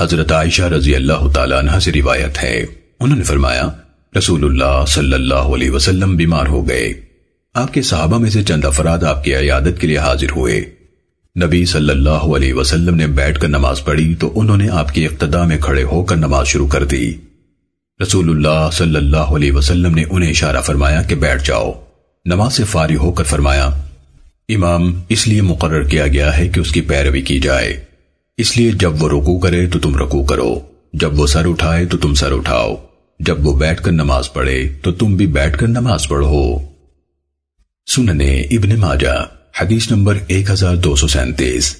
حضرت عائشہ رضی اللہ تعالیٰ عنہ سے روایت ہے۔ انہوں نے فرمایا، رسول اللہ صلی اللہ علیہ وسلم بیمار ہو گئے۔ آپ کے صحابہ میں سے چند افراد آپ کی عیادت کے لیے حاضر ہوئے۔ نبی صلی اللہ علیہ وسلم نے بیٹھ کر نماز پڑھی تو انہوں نے آپ کی اقتدا میں کھڑے ہو کر نماز شروع کر دی۔ رسول اللہ صلی اللہ علیہ وسلم نے انہیں اشارہ فرمایا کہ بیٹھ جاؤ۔ نماز سے فارغ ہو کر فرمایا، امام اس لیے مقرر کیا گیا ہے کہ اس کی پیروی کی جائے۔ اس لیے جب وہ رکو کرے تو تم رکو کرو، جب وہ سر اٹھائے تو تم سر اٹھاؤ، جب وہ بیٹھ کر نماز پڑھے تو تم بھی بیٹھ کر نماز پڑھو۔ سننے ابن ماجہ، حدیث نمبر 1237